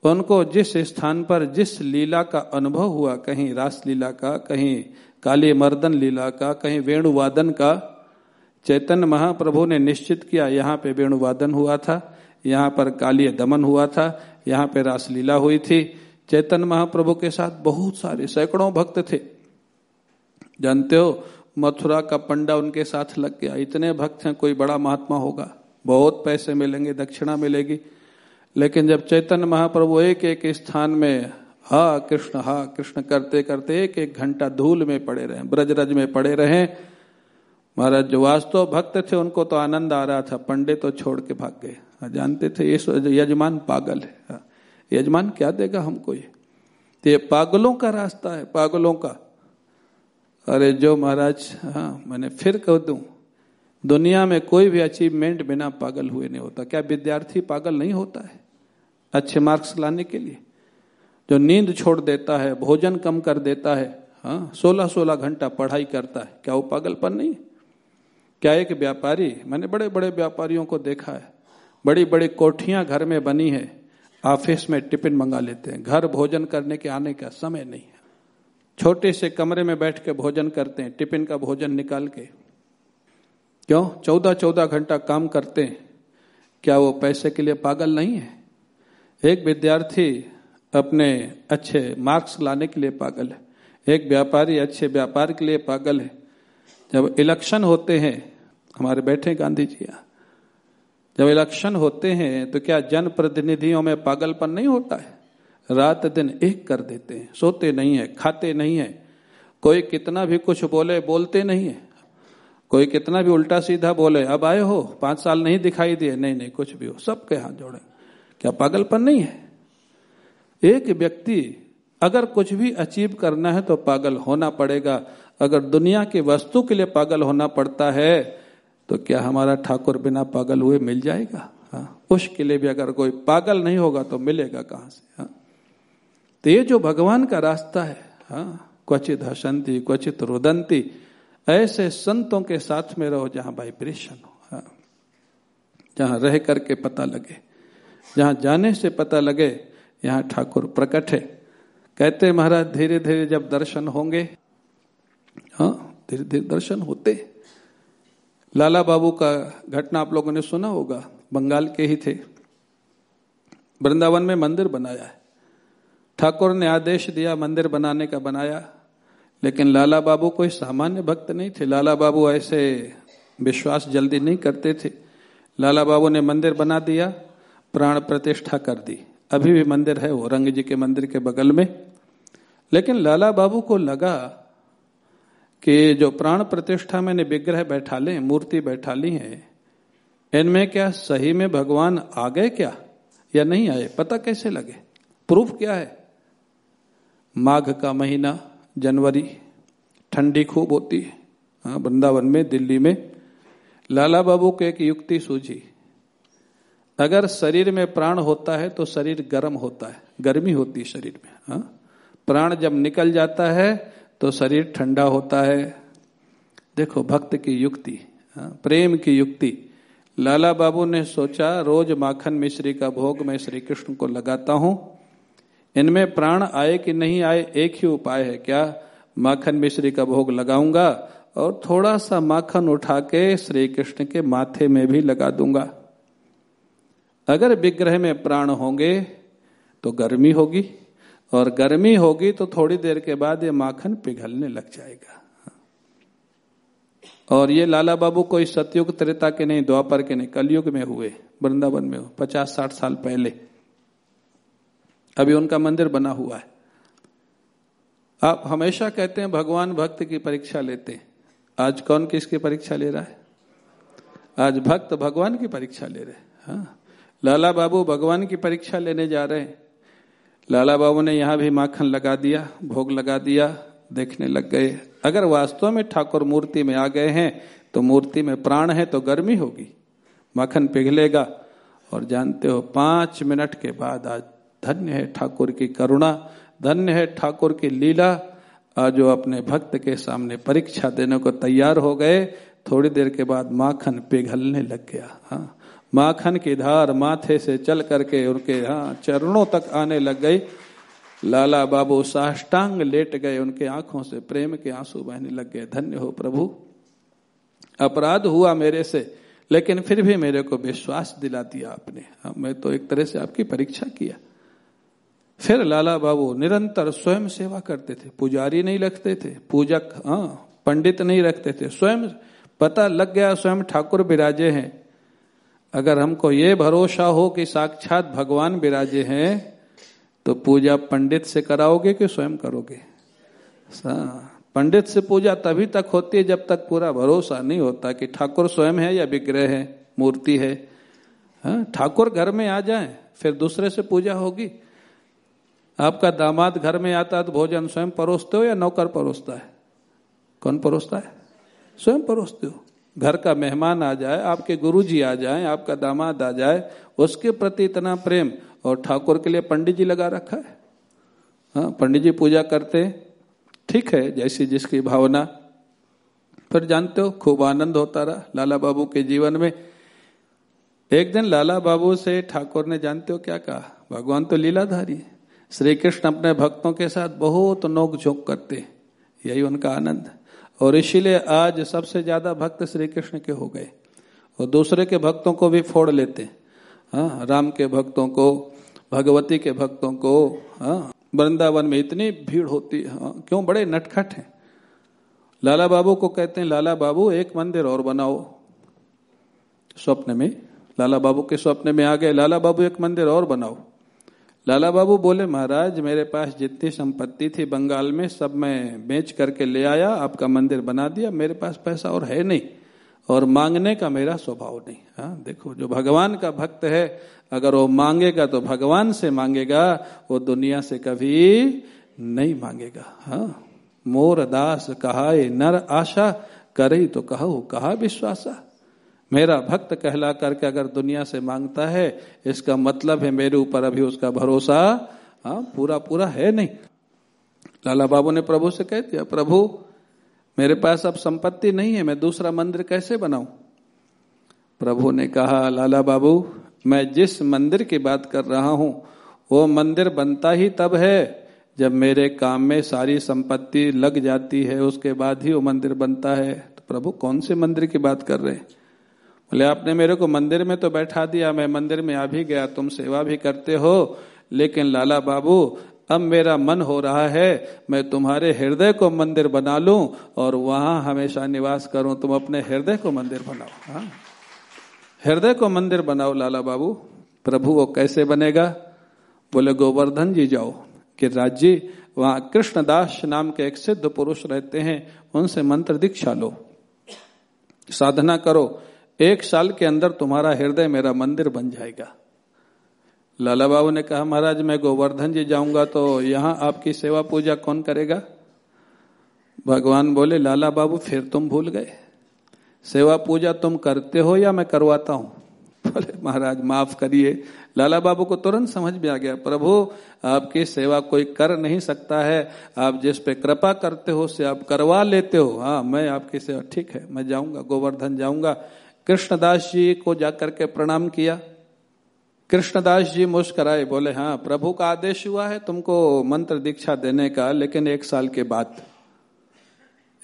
उनको जिस स्थान पर जिस लीला का अनुभव हुआ, कहीं रास लीला का, कहीं काली मर्दन लीला का, कहीं वेणुवादन का, चैतन्य महाप्रभु ने निश्चित किया, यहाँ पे वेणुवादन हुआ था, यहाँ पर काली दमन हुआ था, यहाँ पे रासलीला हुई थी। चैतन्य महाप्रभु के साथ बहुत सारे सैकड़ों भक्त थे। जानते हो, मथुरा का पंडा उनके साथ लग गया। इतने भक्त हैं, कोई बड़ा महात्मा होगा। बहुत पैसे मिलेंगे, दक्षिणा मिलेगी। लेकिन जब चैतन्य महाप्रभु एक एक स्थान में हा कृष्ण हा कृष्ण करते करते एक एक घंटा धूल में पड़े रहे ब्रजरज में पड़े रहे। महाराज जो वास्तव भक्त थे उनको तो आनंद आ रहा था पंडित तो छोड़ के भाग गए। हाँ, जानते थे ये यजमान पागल है। हाँ, यजमान क्या देगा हमको ये? तो ये पागलों का रास्ता है पागलों का। अरे जो महाराज हाँ मैंने फिर कह दू दुनिया में कोई भी अचीवमेंट बिना पागल हुए नहीं होता। क्या विद्यार्थी पागल नहीं होता है? अच्छे मार्क्स लाने के लिए। जो नींद छोड़ देता है, भोजन कम कर देता है हाँ सोलह सोलह घंटा पढ़ाई करता है, क्या वो पागलपन नहीं क्या एक व्यापारी, मैंने बड़े बड़े व्यापारियों को देखा है बड़ी बड़ी कोठियाँ घर में बनी है, ऑफ़िस में टिफ़िन मंगा लेते हैं, घर भोजन करने के आने का समय नहीं है। छोटे से कमरे में बैठ के भोजन करते हैं, टिफ़िन का भोजन निकाल के। क्यों? चौदह चौदह घंटा काम करते हैं, क्या वो पैसे के लिए पागल नहीं है? एक विद्यार्थी अपने अच्छे मार्क्स लाने के लिए पागल है। एक व्यापारी अच्छे व्यापार के लिए पागल है। जब इलेक्शन होते हैं, हमारे बैठे गांधी जी जब इलेक्शन होते हैं तो क्या जनप्रतिनिधियों में पागलपन नहीं होता है? रात दिन एक कर देते हैं, सोते नहीं है, खाते नहीं है। कोई कितना भी कुछ बोले, बोलते नहीं है। कोई कितना भी उल्टा सीधा बोले, अब आए हो, पाँच साल नहीं दिखाई दिए। नहीं नहीं, कुछ भी हो, सबके हाथ जोड़े क्या पागलपन नहीं है? एक व्यक्ति अगर कुछ भी अचीव करना है तो पागल होना पड़ेगा। अगर दुनिया की वस्तु के लिए पागल होना पड़ता है तो क्या हमारा ठाकुर बिना पागल हुए मिल जाएगा? हाँ। उसके लिए भी अगर कोई पागल नहीं होगा तो मिलेगा कहाँ से? हाँ। तो ये जो भगवान का रास्ता है हाँ क्वचित हसंती, क्वचित रुदंती, ऐसे संतों के साथ में रहो जहाँ वाइब्रेशन हो हाँ। जहाँ रह करके पता लगे। जहाँ जाने से पता लगे यहाँ ठाकुर प्रकट है। कहते महाराज धीरे धीरे जब दर्शन होंगे हाँ धीरे धीरे दर्शन होते लाला बाबू का घटना आप लोगों ने सुना होगा, बंगाल के ही थे। वृंदावन में मंदिर बनाया है। ठाकुर ने आदेश दिया, मंदिर बनाने का बनाया, लेकिन लाला बाबू कोई सामान्य भक्त नहीं थे। लाला बाबू ऐसे विश्वास जल्दी नहीं करते थे। लाला बाबू ने मंदिर बना दिया प्राण प्रतिष्ठा कर दी। अभी भी मंदिर है वो, रंग जी के मंदिर के बगल में। लेकिन लाला बाबू को लगा कि जो प्राण प्रतिष्ठा मैंने विग्रह बैठा ले, मूर्ति बैठा ली है, इनमें क्या सही में भगवान आ गए क्या? या नहीं आए? पता कैसे लगे? प्रूफ क्या है? माघ का महीना, जनवरी, ठंडी खूब होती है। हाँ वृंदावन में, दिल्ली में। लाला बाबू को एक युक्ति सूझी। अगर शरीर में प्राण होता है तो शरीर गर्म होता है, गर्मी होती है शरीर में, हा? प्राण जब निकल जाता है तो शरीर ठंडा होता है। देखो, भक्त की युक्ति, हा? प्रेम की युक्ति। लाला बाबू ने सोचा, रोज माखन मिश्री का भोग मैं श्री कृष्ण को लगाता हूँ। इनमें प्राण आए कि नहीं आए, एक ही उपाय है क्या? माखन मिश्री का भोग लगाऊँगा और थोड़ा सा माखन उठा के श्री कृष्ण के माथे में भी लगा दूँगा। अगर विग्रह में प्राण होंगे तो गर्मी होगी, और गर्मी होगी तो थोड़ी देर के बाद ये माखन पिघलने लग जाएगा। और ये लाला बाबू कोई सतयुग त्रेता के नहीं, द्वापर के नहीं, कलयुग में हुए, वृंदावन में हुए, पचास साठ साल पहले। अभी उनका मंदिर बना हुआ है। आप हमेशा कहते हैं, भगवान भक्त की परीक्षा लेते हैं। आज कौन किसकी परीक्षा ले रहा है? आज भक्त भगवान की परीक्षा ले रहे हैं। हाँ। लाला बाबू भगवान की परीक्षा लेने जा रहे हैं। लाला बाबू ने यहाँ भी माखन लगा दिया, भोग लगा दिया, देखने लग गए। अगर वास्तव में ठाकुर मूर्ति में आ गए हैं तो मूर्ति में प्राण है तो गर्मी होगी। माखन पिघलेगा। और जानते हो, पाँच मिनट के बाद आज धन्य है ठाकुर की करुणा, धन्य है ठाकुर की लीला। आज जो अपने भक्त के सामने परीक्षा देने को तैयार हो गए। थोड़ी देर के बाद माखन पिघलने लग गया। हाँ। माखन की धार माथे से चल करके उनके हाँ चरणों तक आने लग गई। लाला बाबू साष्टांग लेट गए उनके आँखों से प्रेम के आँसू बहने लग गए। धन्य हो प्रभु। अपराध हुआ मेरे से लेकिन फिर भी मेरे को विश्वास दिला दिया आपने। हाँ, मैं तो एक तरह से आपकी परीक्षा किया। फिर लाला बाबू निरंतर स्वयं सेवा करते थे। पुजारी नहीं रखते थे। पूजक हाँ पंडित नहीं रखते थे। स्वयं पता लग गया स्वयं ठाकुर विराजे हैं। अगर हमको ये भरोसा हो कि साक्षात भगवान विराजे हैं तो पूजा पंडित से कराओगे कि स्वयं करोगे? पंडित से पूजा तभी तक होती है जब तक पूरा भरोसा नहीं होता कि ठाकुर स्वयं है या विग्रह है मूर्ति है। हाँ, ठाकुर घर में आ जाए फिर दूसरे से पूजा होगी। आपका दामाद घर में आता है तो भोजन स्वयं परोसते हो या नौकर परोसता है? कौन परोसता है? स्वयं परोसते हो। घर का मेहमान आ जाए, आपके गुरुजी आ जाए, आपका दामाद आ जाए, उसके प्रति इतना प्रेम। और ठाकुर के लिए पंडित जी लगा रखा है। हाँ पंडित जी पूजा करते, ठीक है, जैसी जिसकी भावना। पर जानते हो, खूब आनंद होता रहा लाला बाबू के जीवन में। एक दिन लाला बाबू से ठाकुर ने जानते हो क्या कहा? भगवान तो लीलाधारी श्री कृष्ण अपने भक्तों के साथ बहुत नोक झोंक करते यही उनका आनंद। और इसीलिए आज सबसे ज़्यादा भक्त श्री कृष्ण के हो गए। और दूसरे के भक्तों को भी फोड़ लेते। हाँ राम के भक्तों को भगवती के भक्तों को हाँ वृंदावन में इतनी भीड़ होती है। हाँ, क्यों? बड़े नटखट हैं। लाला बाबू को कहते हैं लाला बाबू एक मंदिर और बनाओ। स्वप्न में लाला बाबू के स्वप्न में आ गए लाला बाबू एक मंदिर और बनाओ। लाला बाबू बोले, महाराज, मेरे पास जितनी संपत्ति थी बंगाल में, सब मैं बेच करके ले आया, आपका मंदिर बना दिया, मेरे पास पैसा और है नहीं, और मांगने का मेरा स्वभाव नहीं। हाँ देखो, जो भगवान का भक्त है, अगर वो मांगेगा तो भगवान से मांगेगा, वो दुनिया से कभी नहीं मांगेगा। हाँ मोर दास कहा नर आशा, करे तो कहो, कहा विश्वासा। मेरा भक्त कहला करके अगर दुनिया से माँगता है, इसका मतलब है मेरे ऊपर अभी उसका भरोसा हाँ पूरा पूरा है नहीं। लाला बाबू ने प्रभु से कह दिया, प्रभु, मेरे पास अब संपत्ति नहीं है, मैं दूसरा मंदिर कैसे बनाऊँ? प्रभु ने कहा, लाला बाबू, मैं जिस मंदिर की बात कर रहा हूँ, वो मंदिर बनता ही तब है, जब मेरे काम में सारी संपत्ति लग जाती है, उसके बाद ही वो मंदिर बनता है। तो प्रभु, कौन से मंदिर की बात कर रहे हैं? बोले, आपने मेरे को मंदिर में तो बैठा दिया, मैं मंदिर में आ भी गया, तुम सेवा भी करते हो। लेकिन लाला बाबू, अब मेरा मन हो रहा है, मैं तुम्हारे हृदय को मंदिर बना लूँ और वहाँ हमेशा निवास करूँ। तुम अपने हृदय को मंदिर बनाओ। हाँ। हृदय को मंदिर बनाओ लाला बाबू। प्रभु वो कैसे बनेगा? बोले, गोवर्धन जी जाओ। कि राज्य वहाँ कृष्णदास नाम के एक सिद्ध पुरुष रहते हैं, उनसे मंत्र दीक्षा लो। साधना करो। एक साल के अंदर तुम्हारा हृदय मेरा मंदिर बन जाएगा। लाला बाबू ने कहा, महाराज, मैं गोवर्धन जी जाऊँगा तो यहाँ आपकी सेवा पूजा कौन करेगा? भगवान बोले, लाला बाबू, फिर तुम भूल गए। सेवा पूजा तुम करते हो या मैं करवाता हूँ? बोले, महाराज, माफ़ करिए। लाला बाबू को तुरंत समझ में आ गया, प्रभु, आपकी सेवा कोई कर नहीं सकता है। आप जिस पे कृपा करते हो उससे आप करवा लेते हो। हाँ मैं आपकी सेवा, ठीक है, मैं जाऊँगा, गोवर्धन जाऊँगा। कृष्णदास जी को जाकर के प्रणाम किया। कृष्णदास जी मुस्कराए, बोले हाँ प्रभु का आदेश हुआ है तुमको मंत्र दीक्षा देने का, लेकिन एक साल के बाद।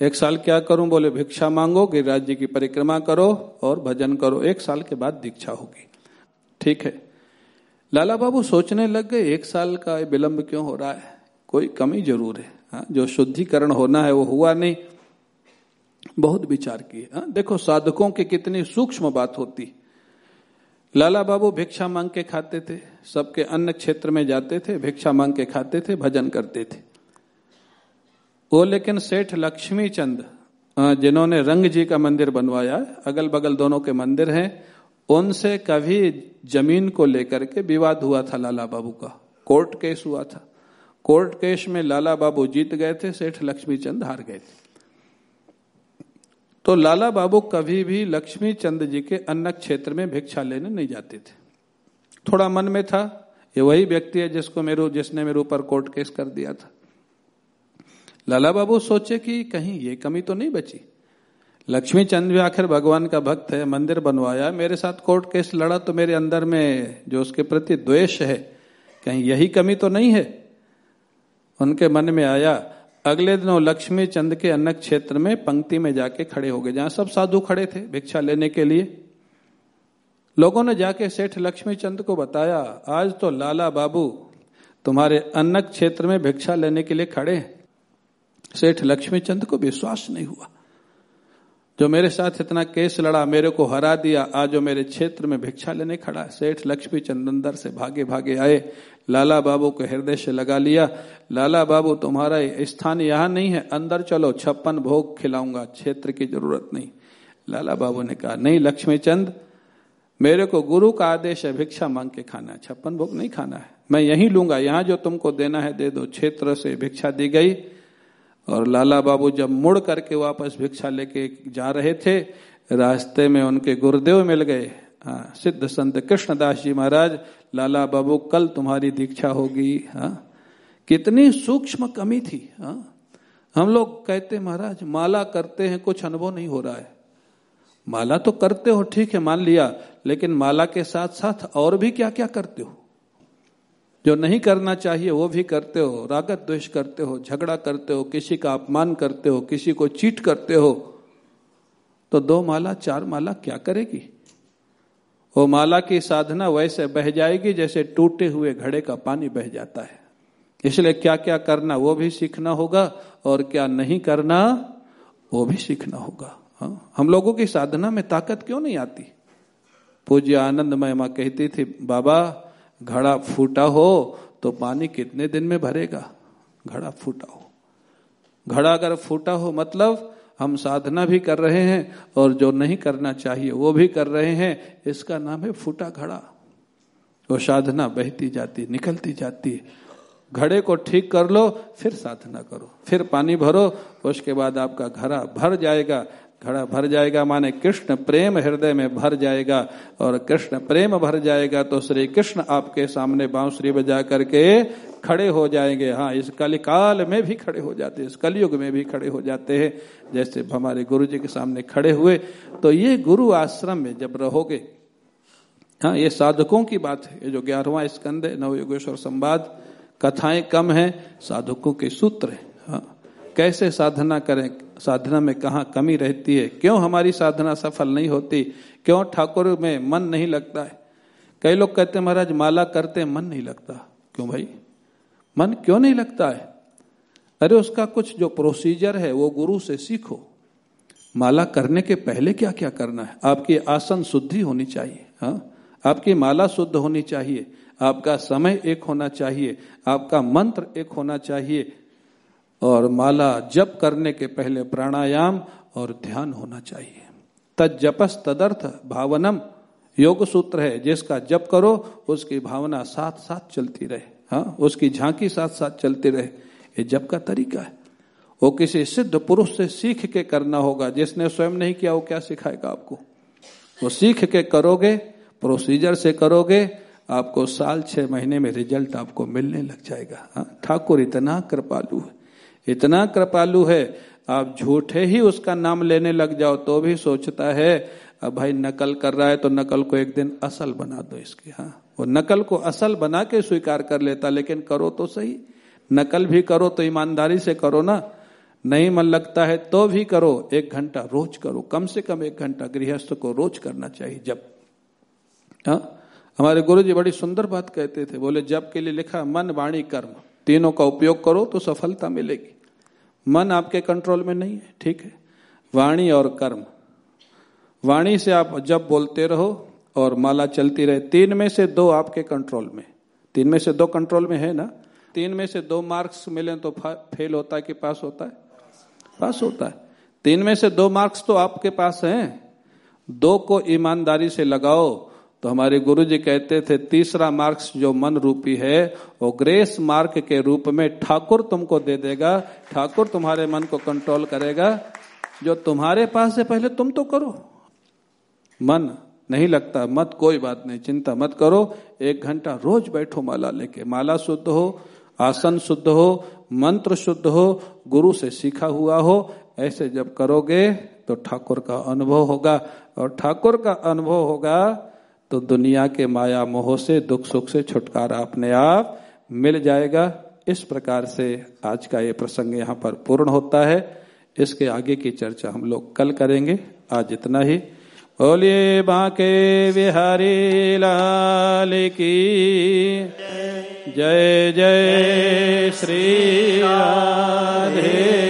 एक साल क्या करूँ? बोले, भिक्षा मांगो, गिरिराज जी की परिक्रमा करो और भजन करो। एक साल के बाद दीक्षा होगी। ठीक है। लाला बाबू सोचने लग गए, एक साल का विलंब क्यों हो रहा है? कोई कमी ज़रूर है। हाँ जो शुद्धिकरण होना है वो हुआ नहीं। बहुत विचार किए। हाँ, देखो साधकों की कितनी सूक्ष्म बात होती। लाला बाबू भिक्षा मांग के खाते थे सबके अन्य क्षेत्र में जाते थे भिक्षा मांग के खाते थे भजन करते थे। वो लेकिन सेठ लक्ष्मी चंद जिन्होंने रंग जी का मंदिर बनवाया अगल बगल दोनों के मंदिर हैं उनसे कभी ज़मीन को लेकर के विवाद हुआ था लाला बाबू का। कोर्ट केस हुआ था। कोर्ट केस में लाला बाबू जीत गए थे सेठ लक्ष्मी चंद हार गए थे। तो लाला बाबू कभी भी लक्ष्मी चंद जी के अन्न क्षेत्र में भिक्षा लेने नहीं जाते थे। थोड़ा मन में था, ये वही व्यक्ति है जिसको मेरे, जिसने मेरे ऊपर कोर्ट केस कर दिया था। लाला बाबू सोचे कि कहीं ये कमी तो नहीं बची। लक्ष्मी चंद भी आखिर भगवान का भक्त है, मंदिर बनवाया, मेरे साथ कोर्ट केस लड़ा तो मेरे अंदर में जो उसके प्रति द्वेष है, कहीं यही कमी तो नहीं है? उनके मन में आया अगले दिन लक्ष्मी चंद के अन्नक क्षेत्र में पंक्ति में जाके खड़े हो गए, जहाँ सब साधु खड़े थे भिक्षा लेने के लिए। लोगों ने जाके सेठ लक्ष्मी चंद को बताया, आज तो लाला बाबू तुम्हारे अन्नक क्षेत्र में भिक्षा लेने के लिए खड़े सेठ लक्ष्मी चंद को विश्वास नहीं हुआ। जो मेरे साथ इतना केस लड़ा, मेरे को हरा दिया, आज जो मेरे क्षेत्र में भिक्षा लेने खड़ा सेठ लक्ष्मी चंद अंदर से भागे भागे आए। लाला बाबू को हृदय से लगा लिया। लाला बाबू, तुम्हारा स्थान यहाँ नहीं है। अंदर चलो, छप्पन भोग खिलाऊँगा, क्षेत्र की ज़रूरत नहीं। लाला बाबू ने कहा, नहीं लक्ष्मी चंद मेरे को गुरु का आदेश है भिक्षा मांग के खाना है। छप्पन भोग नहीं खाना है। मैं यही लूँगा। यहाँ जो तुमको देना है, दे दो। क्षेत्र से भिक्षा दी गई। और लाला बाबू जब मुड़ करके वापस भिक्षा लेके जा रहे थे, रास्ते में उनके गुरुदेव मिल गए। हाँ सिद्ध संत कृष्णदास जी महाराज, लाला बाबू, कल तुम्हारी दीक्षा होगी हाँ। कितनी सूक्ष्म कमी थी हाँ। हम लोग कहते, महाराज, माला करते हैं, कुछ अनुभव नहीं हो रहा है। माला तो करते हो, ठीक है, मान लिया, लेकिन माला के साथ साथ और भी क्या क्या करते हो? जो नहीं करना चाहिए, वो भी करते हो रागत द्वेष करते हो, झगड़ा करते हो, किसी का अपमान करते हो, किसी को चीट करते हो तो दो माला, चार माला क्या करेगी? वो माला की साधना वैसे बह जाएगी जैसे टूटे हुए घड़े का पानी बह जाता है। इसलिए क्या क्या करना वो भी सीखना होगा और क्या नहीं करना वो भी सीखना होगा। हाँ हम लोगों की साधना में ताकत क्यों नहीं आती? पूज्य आनंद महिमा कहती थी, बाबा, घड़ा फूटा हो तो पानी कितने दिन में भरेगा? घड़ा फूटा हो। घड़ा अगर फूटा हो मतलब हम साधना भी कर रहे हैं और जो नहीं करना चाहिए वो भी कर रहे हैं। इसका नाम है फूटा घड़ा। वो साधना बहती जाती, निकलती जाती घड़े को ठीक कर लो, फिर साधना करो। फिर पानी भरो, उसके बाद आपका घड़ा भर जाएगा। घड़ा भर जाएगा, माने कृष्ण प्रेम हृदय में भर जाएगा और कृष्ण प्रेम भर जाएगा तो श्री कृष्ण आपके सामने बांसुरी बजा करके खड़े हो जाएँगे। हाँ इस कलिकाल में भी खड़े हो जाते हैं, इस कलयुग में भी खड़े हो जाते हैं, जैसे हमारे गुरु जी के सामने खड़े हुए। तो ये गुरु आश्रम में जब रहोगे हाँ ये साधकों की बात है, ये जो ग्यारहवा स्कंद है, नवयुगेश्वर संवाद, कथाएँ कम है, साधकों के सूत्र है हाँ। कैसे साधना करें? साधना में कहा कमी रहती है? क्यों हमारी साधना सफल नहीं होती? क्यों ठाकुर में मन नहीं लगता है? कई लोग कहते हैं, महाराज, माला करते मन नहीं लगता। क्यों भाई? मन क्यों नहीं लगता है? अरे, उसका कुछ जो प्रोसीजर है, वो गुरु से सीखो। माला करने के पहले क्या क्या करना है? आपकी आसन शुद्धि होनी चाहिए हाँ? आपकी माला शुद्ध होनी चाहिए। आपका समय एक होना चाहिए। आपका मंत्र एक होना चाहिए। और माला जप करने के पहले प्राणायाम और ध्यान होना चाहिए। तद जपस तदर्थ भावनम योग सूत्र है, जिसका जप करो, उसकी भावना साथ साथ चलती रहे। हाँ उसकी झांकी साथ साथ चलती रहे। ये जप का तरीका है। वो किसी सिद्ध पुरुष से सीख के करना होगा। जिसने स्वयं नहीं किया, वो क्या सिखाएगा आपको? वो सीख के करोगे प्रोसीजर से करोगे, आपको साल छह महीने में रिज़ल्ट आपको मिलने लग जाएगा। हाँ ठाकुर इतना कृपालु है। इतना कृपालु है, आप झूठे ही उसका नाम लेने लग जाओ तो भी सोचता है, अब भाई नकल कर रहा है तो नकल को एक दिन असल बना दो इसकी हाँ। वो नकल को असल बना के स्वीकार कर लेता, लेकिन करो तो सही। नकल भी करो तो ईमानदारी से करो ना। नहीं मन लगता है तो भी करो। एक घंटा रोज करो, कम से कम एक घंटा गृहस्थ को रोज करना चाहिए, जब। हाँ? हमारे गुरु जी बड़ी सुंदर बात कहते थे, बोले, जब के लिए लिखा, मन वाणी कर्म। तीनों का उपयोग करो तो सफलता मिलेगी। मन आपके कंट्रोल में नहीं है, ठीक है? वाणी और कर्म। वाणी से आप जब बोलते रहो और माला चलती रहे, तीन में से दो आपके कंट्रोल में। तीन में से दो कंट्रोल में है ना? तीन में से दो मार्क्स मिले तो फेल होता है कि पास होता है? पास होता है। तीन में से दो मार्क्स तो आपके पास हैं। दो को ईमानदारी से लगाओ तो हमारे गुरु जी कहते थे, तीसरा मार्क्स जो मन रूपी है, वो ग्रेस मार्क के रूप में ठाकुर तुमको दे देगा। ठाकुर तुम्हारे मन को कंट्रोल करेगा। जो तुम्हारे पास है, पहले तुम तो करो। मन नहीं लगता, मत, कोई बात नहीं, चिंता मत करो। एक घंटा रोज बैठो माला लेके। माला शुद्ध हो, आसन शुद्ध हो, मंत्र शुद्ध हो, गुरु से सीखा हुआ हो, ऐसे जब करोगे तो ठाकुर का अनुभव होगा। और ठाकुर का अनुभव होगा तो दुनिया के माया मोह से दुख सुख से छुटकारा अपने आप मिल जाएगा। इस प्रकार से आज का ये प्रसंग यहाँ पर पूर्ण होता है। इसके आगे की चर्चा हम लोग कल करेंगे। आज इतना ही। बोलिए बाके बिहारी लाल की जय जय श्री राधे।